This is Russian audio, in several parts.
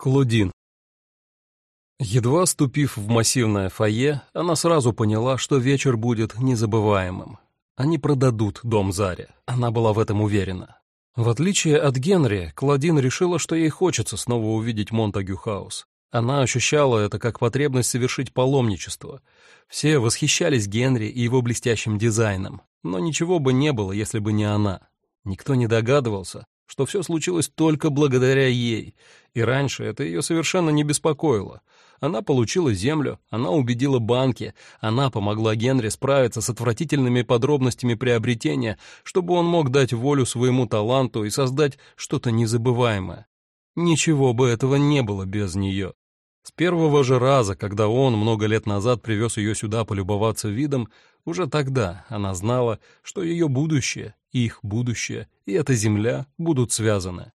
Клодин. Едва ступив в массивное фойе, она сразу поняла, что вечер будет незабываемым. Они продадут дом Заре, она была в этом уверена. В отличие от Генри, Клодин решила, что ей хочется снова увидеть Монтагю Хаус. Она ощущала это как потребность совершить паломничество. Все восхищались Генри и его блестящим дизайном, но ничего бы не было, если бы не она. Никто не догадывался, что все случилось только благодаря ей, и раньше это ее совершенно не беспокоило. Она получила землю, она убедила банки, она помогла Генри справиться с отвратительными подробностями приобретения, чтобы он мог дать волю своему таланту и создать что-то незабываемое. Ничего бы этого не было без нее. С первого же раза, когда он много лет назад привез ее сюда полюбоваться видом, уже тогда она знала, что ее будущее, их будущее и эта земля будут связаны.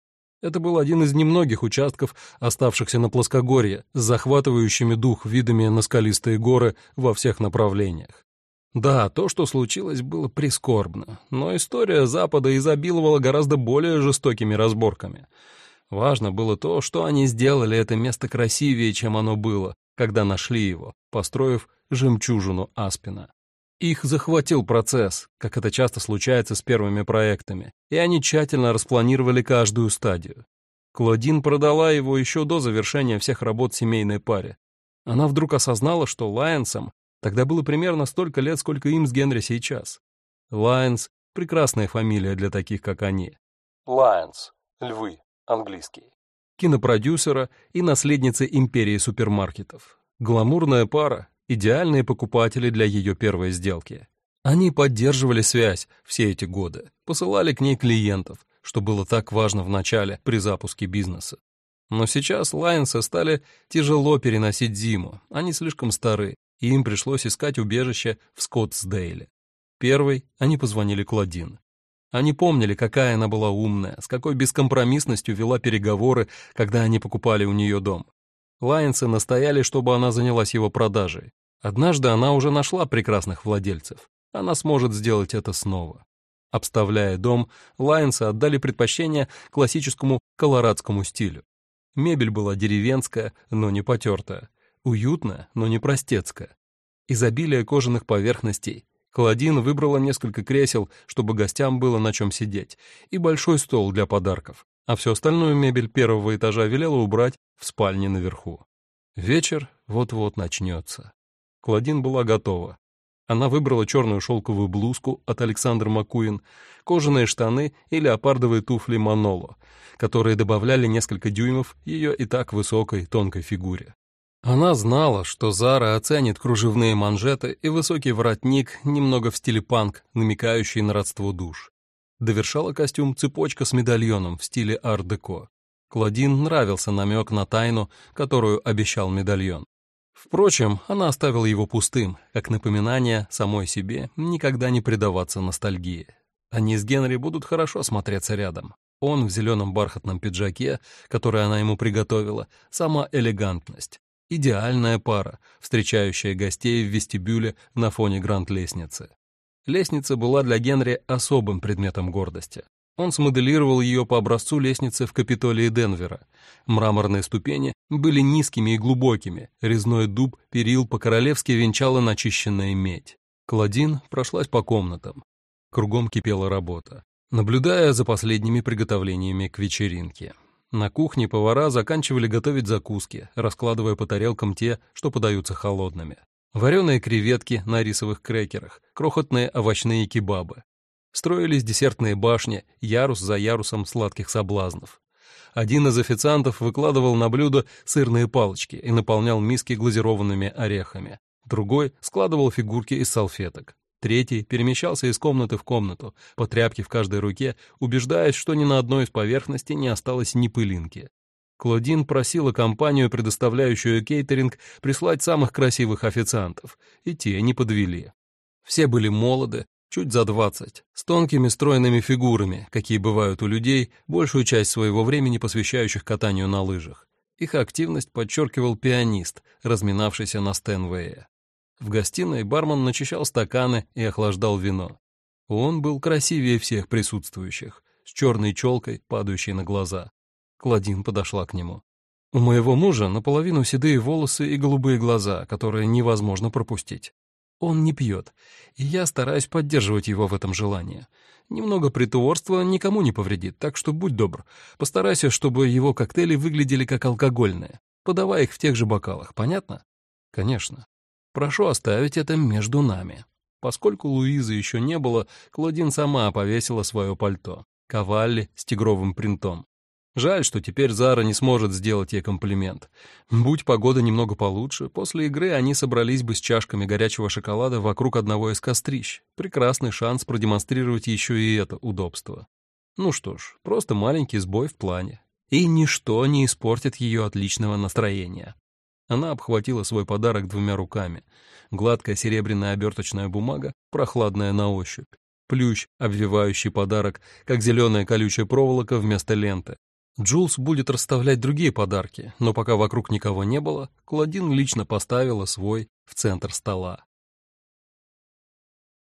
Это был один из немногих участков, оставшихся на плоскогорье, с захватывающими дух видами на скалистые горы во всех направлениях. Да, то, что случилось, было прискорбно, но история Запада изобиловала гораздо более жестокими разборками. Важно было то, что они сделали это место красивее, чем оно было, когда нашли его, построив жемчужину Аспина. Их захватил процесс, как это часто случается с первыми проектами, и они тщательно распланировали каждую стадию. Клодин продала его еще до завершения всех работ семейной паре. Она вдруг осознала, что Лайенсам тогда было примерно столько лет, сколько им с Генри сейчас. Лайенс — прекрасная фамилия для таких, как они. Лайенс — львы, английский. Кинопродюсера и наследницы империи супермаркетов. Гламурная пара, идеальные покупатели для ее первой сделки. Они поддерживали связь все эти годы, посылали к ней клиентов, что было так важно в начале при запуске бизнеса. Но сейчас Лайнсы стали тяжело переносить зиму, они слишком стары, и им пришлось искать убежище в Скоттсдейле. Первый они позвонили Клодин. Они помнили, какая она была умная, с какой бескомпромиссностью вела переговоры, когда они покупали у нее дом. Лайнсы настояли, чтобы она занялась его продажей. Однажды она уже нашла прекрасных владельцев. Она сможет сделать это снова. Обставляя дом, Лайнсы отдали предпочтение классическому колорадскому стилю. Мебель была деревенская, но не потертая, уютная, но не простецкая. Изобилие кожаных поверхностей. Кладин выбрала несколько кресел, чтобы гостям было на чем сидеть, и большой стол для подарков, а всю остальную мебель первого этажа велела убрать в спальне наверху. Вечер вот-вот начнется. Клодин была готова. Она выбрала черную шелковую блузку от Александр Макуин, кожаные штаны и леопардовые туфли Маноло, которые добавляли несколько дюймов ее и так высокой тонкой фигуре. Она знала, что Зара оценит кружевные манжеты и высокий воротник немного в стиле панк, намекающий на родство душ. Довершала костюм цепочка с медальоном в стиле ар-деко. Клодин нравился намек на тайну, которую обещал медальон. Впрочем, она оставила его пустым, как напоминание самой себе никогда не предаваться ностальгии. Они с Генри будут хорошо смотреться рядом. Он в зеленом бархатном пиджаке, который она ему приготовила, сама элегантность. Идеальная пара, встречающая гостей в вестибюле на фоне гранд-лестницы. Лестница была для Генри особым предметом гордости. Он смоделировал ее по образцу лестницы в Капитолии Денвера. Мраморные ступени были низкими и глубокими, резной дуб перил по-королевски венчала начищенная медь. Клодин прошлась по комнатам. Кругом кипела работа, наблюдая за последними приготовлениями к вечеринке. На кухне повара заканчивали готовить закуски, раскладывая по тарелкам те, что подаются холодными. Вареные креветки на рисовых крекерах, крохотные овощные кебабы, Строились десертные башни, ярус за ярусом сладких соблазнов. Один из официантов выкладывал на блюдо сырные палочки и наполнял миски глазированными орехами. Другой складывал фигурки из салфеток. Третий перемещался из комнаты в комнату, по тряпке в каждой руке, убеждаясь, что ни на одной из поверхностей не осталось ни пылинки. Клодин просила компанию, предоставляющую кейтеринг, прислать самых красивых официантов, и те не подвели. Все были молоды, чуть за двадцать, с тонкими стройными фигурами, какие бывают у людей, большую часть своего времени посвящающих катанию на лыжах. Их активность подчеркивал пианист, разминавшийся на Стэнвее. В гостиной бармен начищал стаканы и охлаждал вино. Он был красивее всех присутствующих, с черной челкой, падающей на глаза. Кладин подошла к нему. У моего мужа наполовину седые волосы и голубые глаза, которые невозможно пропустить. Он не пьет, и я стараюсь поддерживать его в этом желании. Немного притворства никому не повредит, так что будь добр, постарайся, чтобы его коктейли выглядели как алкогольные. Подавай их в тех же бокалах, понятно? Конечно. Прошу оставить это между нами. Поскольку Луизы еще не было, Клодин сама повесила свое пальто. Кавалли с тигровым принтом. Жаль, что теперь Зара не сможет сделать ей комплимент. Будь погода немного получше, после игры они собрались бы с чашками горячего шоколада вокруг одного из кострищ. Прекрасный шанс продемонстрировать еще и это удобство. Ну что ж, просто маленький сбой в плане. И ничто не испортит ее отличного настроения. Она обхватила свой подарок двумя руками. Гладкая серебряная оберточная бумага, прохладная на ощупь. Плющ, обвивающий подарок, как зеленая колючая проволока вместо ленты. Джулс будет расставлять другие подарки, но пока вокруг никого не было, Клодин лично поставила свой в центр стола.